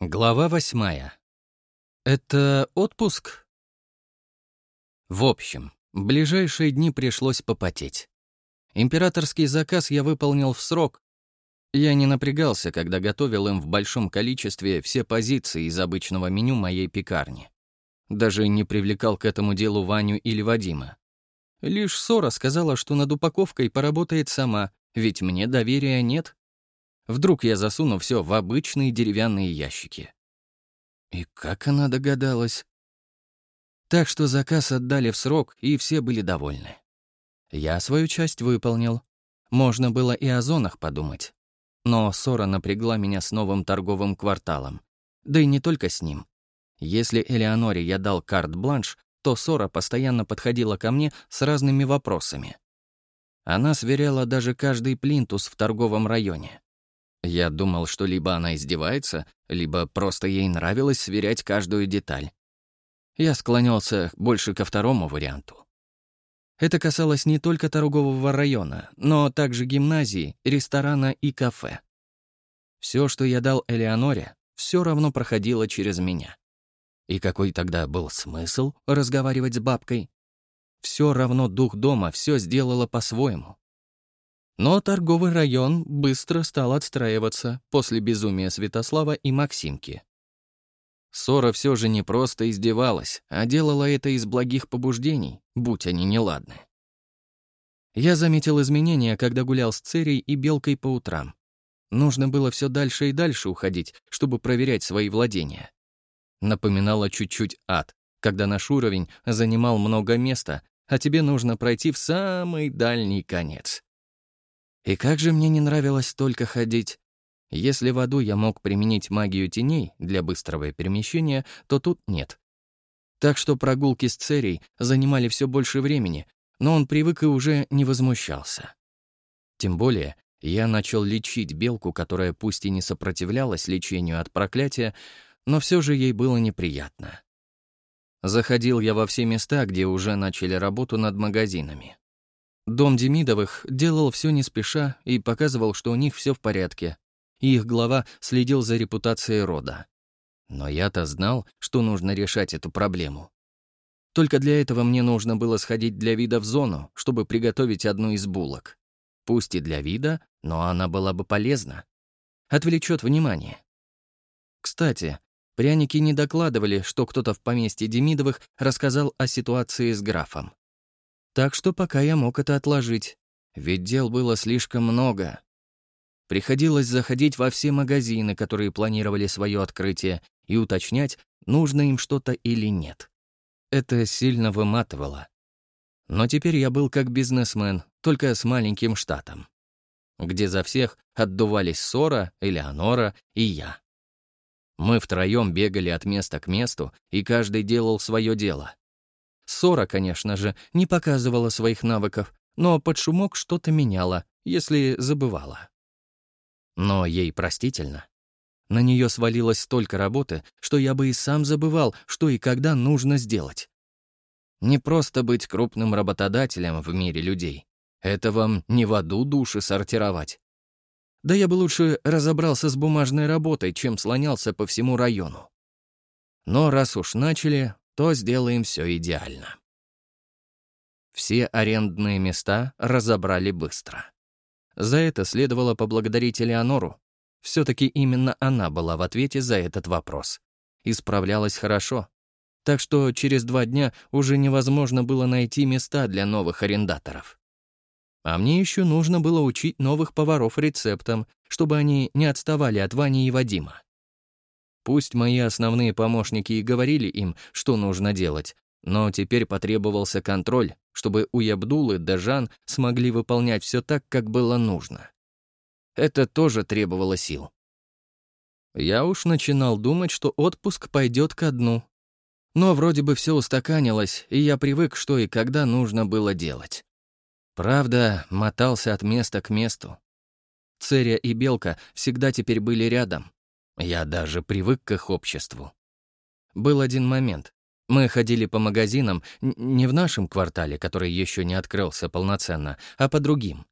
Глава восьмая. Это отпуск? В общем, ближайшие дни пришлось попотеть. Императорский заказ я выполнил в срок. Я не напрягался, когда готовил им в большом количестве все позиции из обычного меню моей пекарни. Даже не привлекал к этому делу Ваню или Вадима. Лишь Сора сказала, что над упаковкой поработает сама, ведь мне доверия нет. Вдруг я засуну все в обычные деревянные ящики. И как она догадалась? Так что заказ отдали в срок, и все были довольны. Я свою часть выполнил. Можно было и о зонах подумать. Но ссора напрягла меня с новым торговым кварталом. Да и не только с ним. Если Элеоноре я дал карт-бланш, то Сора постоянно подходила ко мне с разными вопросами. Она сверяла даже каждый плинтус в торговом районе. Я думал, что либо она издевается, либо просто ей нравилось сверять каждую деталь. Я склонялся больше ко второму варианту. Это касалось не только торгового района, но также гимназии, ресторана и кафе. Все, что я дал Элеоноре, все равно проходило через меня. И какой тогда был смысл разговаривать с бабкой? Все равно дух дома все сделала по-своему. Но торговый район быстро стал отстраиваться после безумия Святослава и Максимки. Ссора все же не просто издевалась, а делала это из благих побуждений, будь они неладны. Я заметил изменения, когда гулял с Церей и Белкой по утрам. Нужно было все дальше и дальше уходить, чтобы проверять свои владения. Напоминало чуть-чуть ад, когда наш уровень занимал много места, а тебе нужно пройти в самый дальний конец. И как же мне не нравилось только ходить. Если в аду я мог применить магию теней для быстрого перемещения, то тут нет. Так что прогулки с Церей занимали все больше времени, но он привык и уже не возмущался. Тем более, я начал лечить белку, которая пусть и не сопротивлялась лечению от проклятия, но все же ей было неприятно. Заходил я во все места, где уже начали работу над магазинами. Дом Демидовых делал все не спеша и показывал, что у них все в порядке. И их глава следил за репутацией рода. Но я-то знал, что нужно решать эту проблему. Только для этого мне нужно было сходить для вида в зону, чтобы приготовить одну из булок. Пусть и для вида, но она была бы полезна. Отвлечет внимание. Кстати, пряники не докладывали, что кто-то в поместье Демидовых рассказал о ситуации с графом. Так что пока я мог это отложить, ведь дел было слишком много. Приходилось заходить во все магазины, которые планировали свое открытие, и уточнять, нужно им что-то или нет. Это сильно выматывало. Но теперь я был как бизнесмен, только с маленьким штатом, где за всех отдувались Сора, Элеонора и я. Мы втроем бегали от места к месту, и каждый делал свое дело. Сора, конечно же, не показывала своих навыков, но под шумок что-то меняла, если забывала. Но ей простительно. На нее свалилось столько работы, что я бы и сам забывал, что и когда нужно сделать. Не просто быть крупным работодателем в мире людей. Это вам не в аду души сортировать. Да я бы лучше разобрался с бумажной работой, чем слонялся по всему району. Но раз уж начали, то сделаем все идеально. Все арендные места разобрали быстро. За это следовало поблагодарить Элеонору. Все-таки именно она была в ответе за этот вопрос. И справлялась хорошо. Так что через два дня уже невозможно было найти места для новых арендаторов. А мне еще нужно было учить новых поваров рецептам, чтобы они не отставали от Вани и Вадима. Пусть мои основные помощники и говорили им, что нужно делать, но теперь потребовался контроль, чтобы Уябдул и Дажан смогли выполнять все так, как было нужно. Это тоже требовало сил. Я уж начинал думать, что отпуск пойдет ко дну. Но вроде бы все устаканилось, и я привык, что и когда нужно было делать. Правда, мотался от места к месту. Церя и Белка всегда теперь были рядом, я даже привык к их обществу. Был один момент. Мы ходили по магазинам не в нашем квартале, который еще не открылся полноценно, а по другим.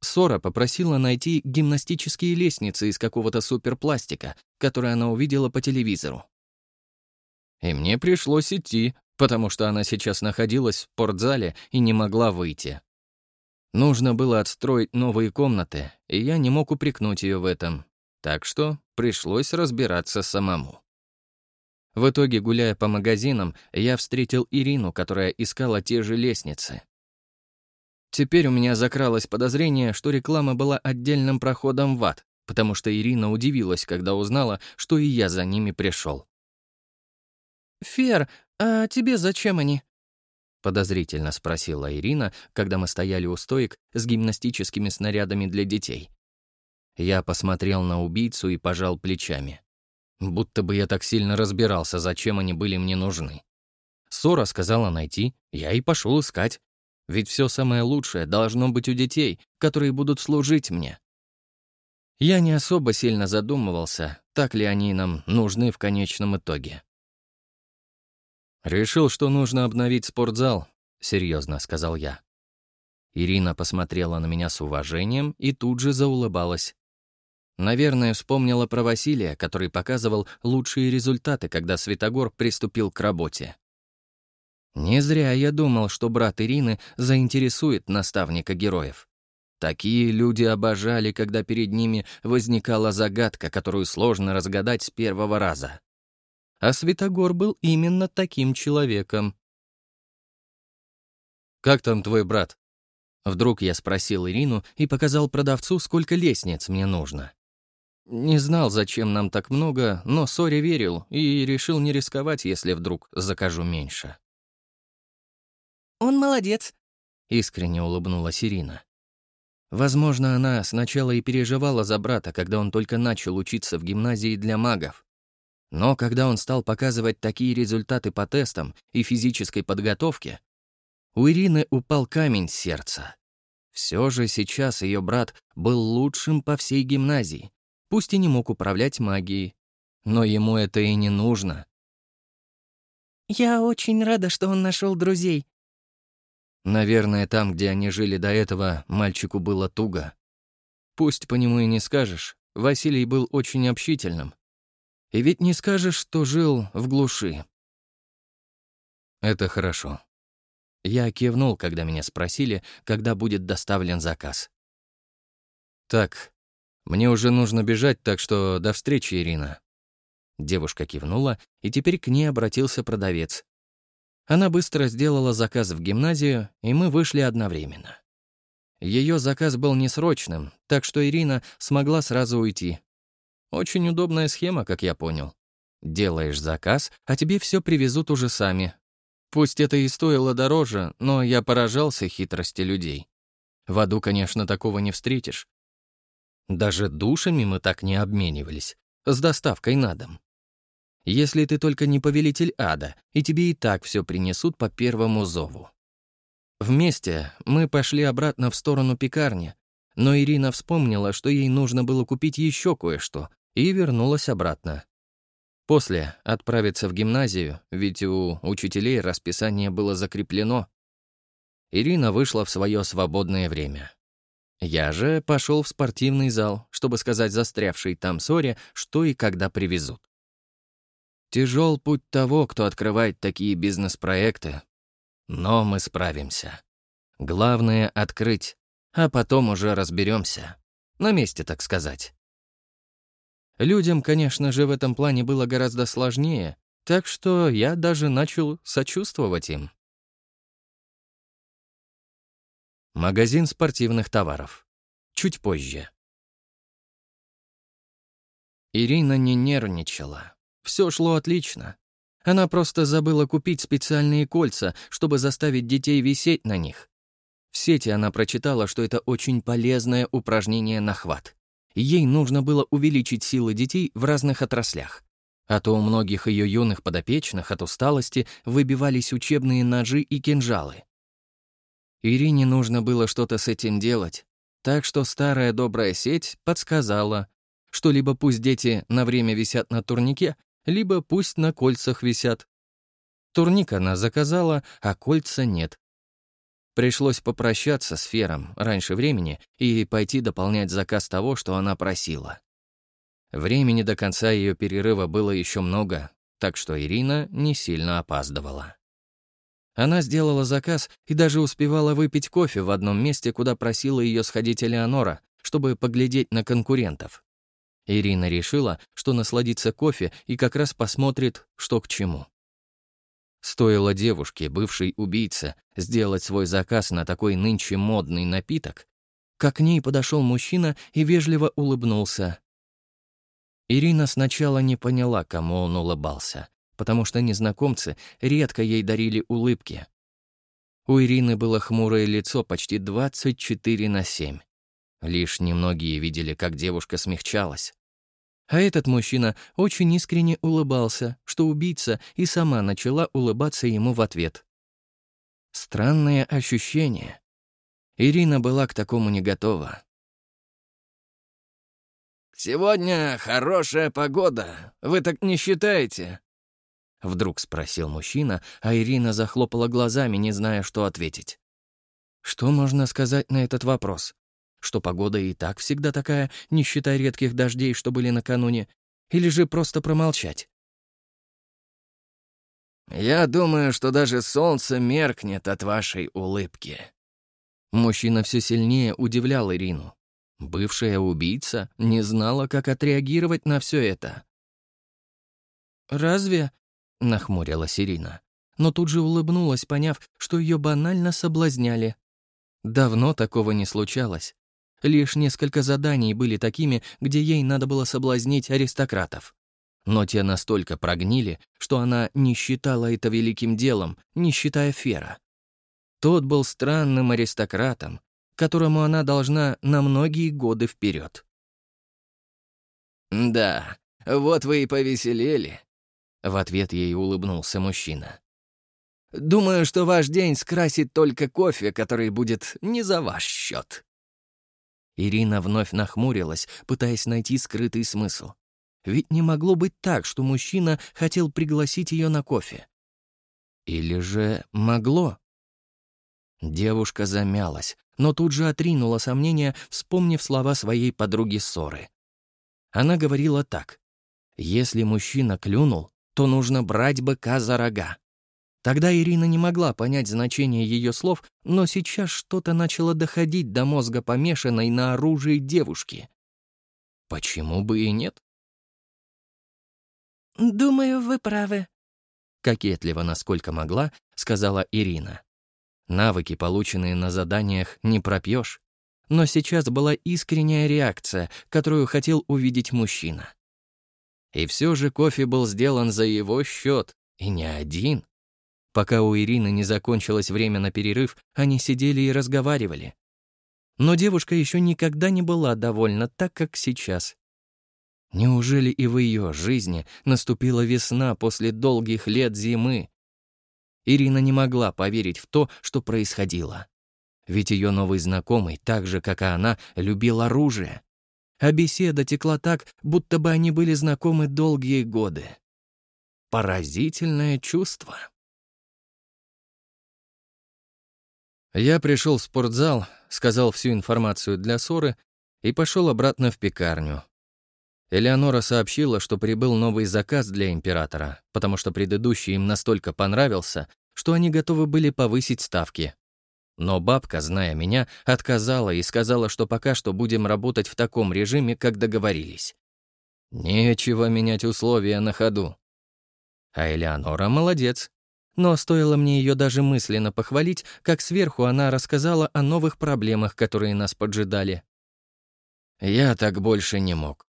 Сора попросила найти гимнастические лестницы из какого-то суперпластика, который она увидела по телевизору. И мне пришлось идти, потому что она сейчас находилась в спортзале и не могла выйти. Нужно было отстроить новые комнаты, и я не мог упрекнуть ее в этом, так что пришлось разбираться самому. В итоге, гуляя по магазинам, я встретил Ирину, которая искала те же лестницы. Теперь у меня закралось подозрение, что реклама была отдельным проходом в ад, потому что Ирина удивилась, когда узнала, что и я за ними пришел. «Фер, а тебе зачем они?» — подозрительно спросила Ирина, когда мы стояли у стоек с гимнастическими снарядами для детей. Я посмотрел на убийцу и пожал плечами. Будто бы я так сильно разбирался, зачем они были мне нужны. Сора сказала найти, я и пошел искать. Ведь все самое лучшее должно быть у детей, которые будут служить мне. Я не особо сильно задумывался, так ли они нам нужны в конечном итоге. «Решил, что нужно обновить спортзал», — серьезно сказал я. Ирина посмотрела на меня с уважением и тут же заулыбалась. Наверное, вспомнила про Василия, который показывал лучшие результаты, когда Светогор приступил к работе. Не зря я думал, что брат Ирины заинтересует наставника героев. Такие люди обожали, когда перед ними возникала загадка, которую сложно разгадать с первого раза. А Светогор был именно таким человеком. «Как там твой брат?» Вдруг я спросил Ирину и показал продавцу, сколько лестниц мне нужно. Не знал, зачем нам так много, но Соре верил и решил не рисковать, если вдруг закажу меньше. «Он молодец», — искренне улыбнулась Ирина. Возможно, она сначала и переживала за брата, когда он только начал учиться в гимназии для магов. Но когда он стал показывать такие результаты по тестам и физической подготовке, у Ирины упал камень с сердца. Все же сейчас ее брат был лучшим по всей гимназии, пусть и не мог управлять магией. Но ему это и не нужно. «Я очень рада, что он нашел друзей». Наверное, там, где они жили до этого, мальчику было туго. Пусть по нему и не скажешь, Василий был очень общительным, и ведь не скажешь, что жил в глуши. Это хорошо. Я кивнул, когда меня спросили, когда будет доставлен заказ. Так, мне уже нужно бежать, так что до встречи, Ирина. Девушка кивнула, и теперь к ней обратился продавец. Она быстро сделала заказ в гимназию, и мы вышли одновременно. Ее заказ был несрочным, так что Ирина смогла сразу уйти, очень удобная схема, как я понял. Делаешь заказ, а тебе все привезут уже сами. Пусть это и стоило дороже, но я поражался хитрости людей. В аду, конечно, такого не встретишь. Даже душами мы так не обменивались, с доставкой на дом. Если ты только не повелитель ада, и тебе и так все принесут по первому зову. Вместе мы пошли обратно в сторону пекарни, но Ирина вспомнила, что ей нужно было купить еще кое-что, и вернулась обратно. После отправиться в гимназию, ведь у учителей расписание было закреплено. Ирина вышла в свое свободное время. Я же пошел в спортивный зал, чтобы сказать застрявшей там ссоре, что и когда привезут. Тяжел путь того, кто открывает такие бизнес-проекты. Но мы справимся. Главное — открыть, а потом уже разберемся. На месте, так сказать. Людям, конечно же, в этом плане было гораздо сложнее, так что я даже начал сочувствовать им. Магазин спортивных товаров. Чуть позже. Ирина не нервничала. Все шло отлично. Она просто забыла купить специальные кольца, чтобы заставить детей висеть на них. В сети она прочитала, что это очень полезное упражнение на хват ей нужно было увеличить силы детей в разных отраслях. А то у многих ее юных подопечных от усталости выбивались учебные ножи и кинжалы. Ирине нужно было что-то с этим делать, так что старая добрая сеть подсказала, что либо пусть дети на время висят на турнике, либо пусть на кольцах висят. Турник она заказала, а кольца нет. Пришлось попрощаться с Фером раньше времени и пойти дополнять заказ того, что она просила. Времени до конца ее перерыва было еще много, так что Ирина не сильно опаздывала. Она сделала заказ и даже успевала выпить кофе в одном месте, куда просила ее сходить Элеонора, чтобы поглядеть на конкурентов. Ирина решила, что насладится кофе и как раз посмотрит, что к чему. Стоило девушке, бывшей убийце, сделать свой заказ на такой нынче модный напиток, как к ней подошел мужчина и вежливо улыбнулся. Ирина сначала не поняла, кому он улыбался, потому что незнакомцы редко ей дарили улыбки. У Ирины было хмурое лицо почти 24 на 7. Лишь немногие видели, как девушка смягчалась. А этот мужчина очень искренне улыбался, что убийца и сама начала улыбаться ему в ответ. Странное ощущение. Ирина была к такому не готова. «Сегодня хорошая погода. Вы так не считаете?» Вдруг спросил мужчина, а Ирина захлопала глазами, не зная, что ответить. Что можно сказать на этот вопрос? Что погода и так всегда такая, не считая редких дождей, что были накануне, или же просто промолчать? «Я думаю, что даже солнце меркнет от вашей улыбки». Мужчина все сильнее удивлял Ирину. Бывшая убийца не знала, как отреагировать на все это. «Разве?» — нахмурилась Ирина, но тут же улыбнулась, поняв, что ее банально соблазняли. Давно такого не случалось. Лишь несколько заданий были такими, где ей надо было соблазнить аристократов. Но те настолько прогнили, что она не считала это великим делом, не считая Фера. Тот был странным аристократом, которому она должна на многие годы вперед. «Да, вот вы и повеселели», — в ответ ей улыбнулся мужчина. «Думаю, что ваш день скрасит только кофе, который будет не за ваш счет». Ирина вновь нахмурилась, пытаясь найти скрытый смысл. Ведь не могло быть так, что мужчина хотел пригласить ее на кофе. Или же могло? Девушка замялась, но тут же отринула сомнения, вспомнив слова своей подруги Ссоры. Она говорила так. «Если мужчина клюнул, то нужно брать быка за рога». Тогда Ирина не могла понять значение ее слов, но сейчас что-то начало доходить до мозга помешанной на оружии девушки. Почему бы и нет? «Думаю, вы правы», — кокетливо, насколько могла, сказала Ирина. Навыки, полученные на заданиях, не пропьешь. Но сейчас была искренняя реакция, которую хотел увидеть мужчина. И все же кофе был сделан за его счет, и не один. Пока у Ирины не закончилось время на перерыв, они сидели и разговаривали. Но девушка еще никогда не была довольна так, как сейчас. Неужели и в ее жизни наступила весна после долгих лет зимы? Ирина не могла поверить в то, что происходило. Ведь ее новый знакомый, так же, как и она, любил оружие. А беседа текла так, будто бы они были знакомы долгие годы. Поразительное чувство. Я пришел в спортзал, сказал всю информацию для ссоры и пошел обратно в пекарню. Элеонора сообщила, что прибыл новый заказ для императора, потому что предыдущий им настолько понравился, что они готовы были повысить ставки. Но бабка, зная меня, отказала и сказала, что пока что будем работать в таком режиме, как договорились. Нечего менять условия на ходу. А Элеонора молодец, но стоило мне ее даже мысленно похвалить, как сверху она рассказала о новых проблемах, которые нас поджидали. Я так больше не мог.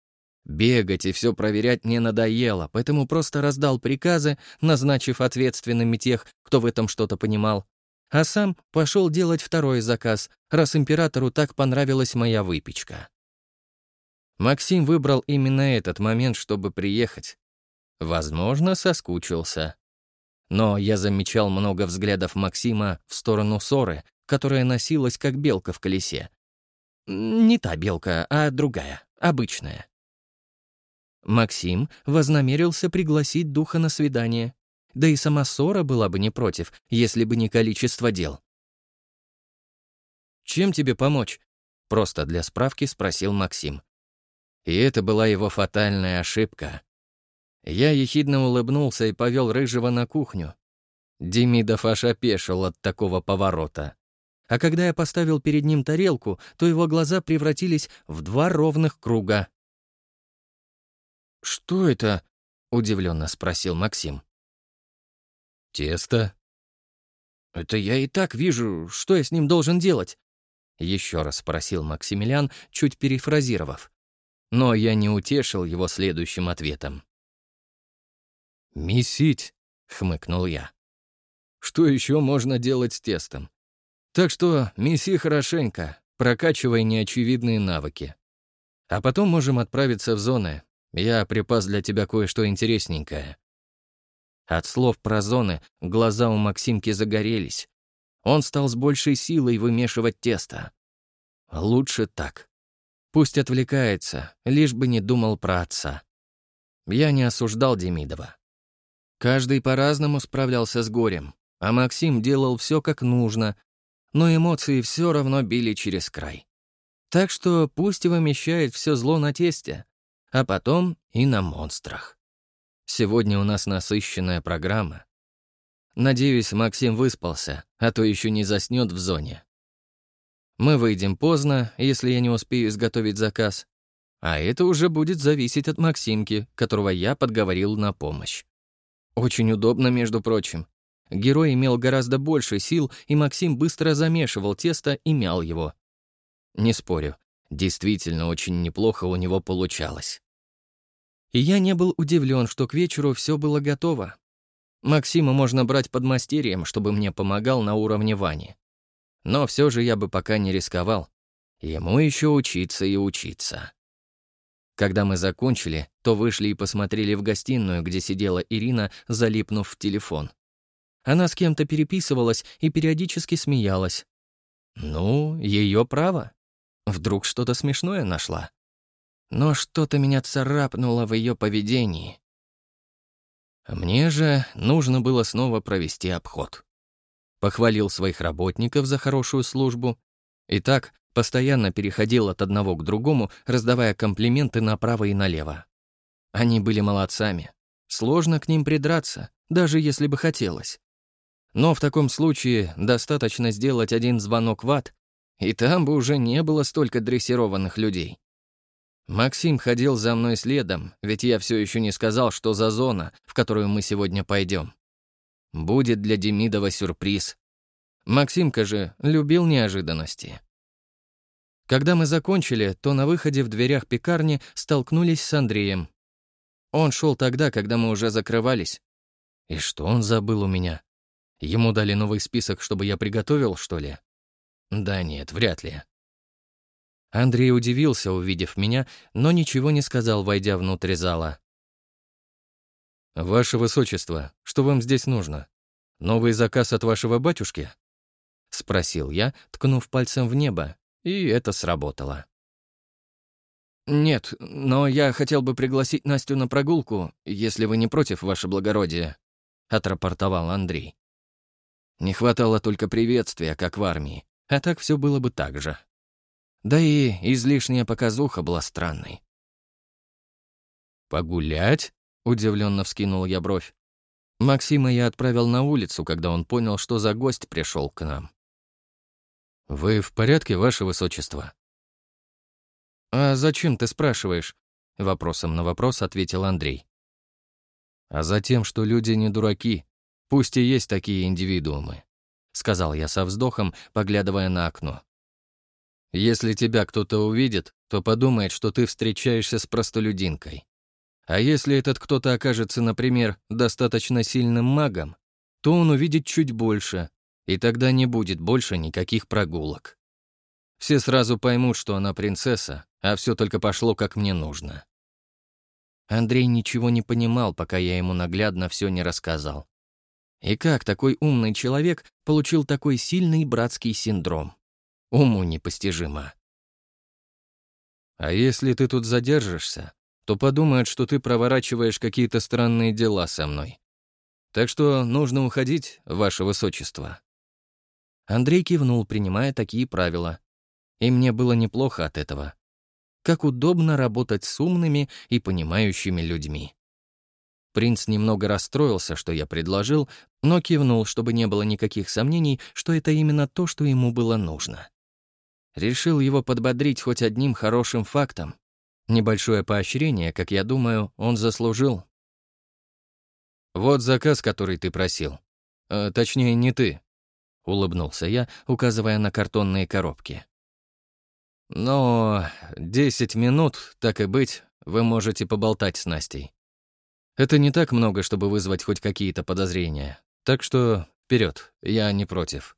Бегать и все проверять не надоело, поэтому просто раздал приказы, назначив ответственными тех, кто в этом что-то понимал. А сам пошел делать второй заказ, раз императору так понравилась моя выпечка. Максим выбрал именно этот момент, чтобы приехать. Возможно, соскучился. Но я замечал много взглядов Максима в сторону Соры, которая носилась как белка в колесе. Не та белка, а другая, обычная. Максим вознамерился пригласить духа на свидание. Да и сама Сора была бы не против, если бы не количество дел. чем тебе помочь?» Просто для справки спросил Максим. И это была его фатальная ошибка. Я ехидно улыбнулся и повел Рыжего на кухню. Демидов аж опешил от такого поворота. А когда я поставил перед ним тарелку, то его глаза превратились в два ровных круга. «Что это?» — удивленно спросил Максим. «Тесто». «Это я и так вижу. Что я с ним должен делать?» Еще раз спросил Максимилиан, чуть перефразировав. Но я не утешил его следующим ответом. «Месить», — хмыкнул я. «Что еще можно делать с тестом? Так что меси хорошенько, прокачивай неочевидные навыки. А потом можем отправиться в зоны. Я припас для тебя кое-что интересненькое». От слов про зоны глаза у Максимки загорелись. Он стал с большей силой вымешивать тесто. Лучше так. Пусть отвлекается, лишь бы не думал про отца. Я не осуждал Демидова. Каждый по-разному справлялся с горем, а Максим делал все как нужно, но эмоции все равно били через край. Так что пусть вымещает все зло на тесте, а потом и на монстрах. Сегодня у нас насыщенная программа. Надеюсь, Максим выспался, а то еще не заснет в зоне. Мы выйдем поздно, если я не успею изготовить заказ. А это уже будет зависеть от Максимки, которого я подговорил на помощь. Очень удобно, между прочим. Герой имел гораздо больше сил, и Максим быстро замешивал тесто и мял его. Не спорю, действительно очень неплохо у него получалось. И я не был удивлен, что к вечеру все было готово. Максима можно брать под мастерием, чтобы мне помогал на уровне Вани. Но все же я бы пока не рисковал. Ему еще учиться и учиться. Когда мы закончили, то вышли и посмотрели в гостиную, где сидела Ирина, залипнув в телефон. Она с кем-то переписывалась и периодически смеялась. Ну, ее право. Вдруг что-то смешное нашла. Но что-то меня царапнуло в ее поведении. Мне же нужно было снова провести обход. Похвалил своих работников за хорошую службу. И так Постоянно переходил от одного к другому, раздавая комплименты направо и налево. Они были молодцами. Сложно к ним придраться, даже если бы хотелось. Но в таком случае достаточно сделать один звонок в ад, и там бы уже не было столько дрессированных людей. Максим ходил за мной следом, ведь я все еще не сказал, что за зона, в которую мы сегодня пойдем. Будет для Демидова сюрприз. Максимка же любил неожиданности. Когда мы закончили, то на выходе в дверях пекарни столкнулись с Андреем. Он шел тогда, когда мы уже закрывались. И что он забыл у меня? Ему дали новый список, чтобы я приготовил, что ли? Да нет, вряд ли. Андрей удивился, увидев меня, но ничего не сказал, войдя внутрь зала. «Ваше Высочество, что вам здесь нужно? Новый заказ от вашего батюшки?» — спросил я, ткнув пальцем в небо, и это сработало. «Нет, но я хотел бы пригласить Настю на прогулку, если вы не против, ваше благородие», — отрапортовал Андрей. Не хватало только приветствия, как в армии, а так все было бы так же. Да и излишняя показуха была странной. «Погулять?» — удивленно вскинул я бровь. Максима я отправил на улицу, когда он понял, что за гость пришел к нам. «Вы в порядке, ваше высочество?» «А зачем ты спрашиваешь?» — вопросом на вопрос ответил Андрей. «А за тем, что люди не дураки, пусть и есть такие индивидуумы», — сказал я со вздохом, поглядывая на окно. «Если тебя кто-то увидит, то подумает, что ты встречаешься с простолюдинкой. А если этот кто-то окажется, например, достаточно сильным магом, то он увидит чуть больше, и тогда не будет больше никаких прогулок. Все сразу поймут, что она принцесса, а все только пошло, как мне нужно. Андрей ничего не понимал, пока я ему наглядно все не рассказал. И как такой умный человек получил такой сильный братский синдром? Уму непостижимо. А если ты тут задержишься, то подумают, что ты проворачиваешь какие-то странные дела со мной. Так что нужно уходить, ваше высочество. Андрей кивнул, принимая такие правила. И мне было неплохо от этого. Как удобно работать с умными и понимающими людьми. Принц немного расстроился, что я предложил, но кивнул, чтобы не было никаких сомнений, что это именно то, что ему было нужно. Решил его подбодрить хоть одним хорошим фактом. Небольшое поощрение, как я думаю, он заслужил. «Вот заказ, который ты просил. Э, точнее, не ты», — улыбнулся я, указывая на картонные коробки. «Но десять минут, так и быть, вы можете поболтать с Настей. Это не так много, чтобы вызвать хоть какие-то подозрения. Так что вперед, я не против».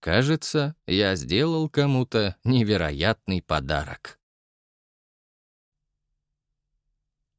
Кажется, я сделал кому-то невероятный подарок.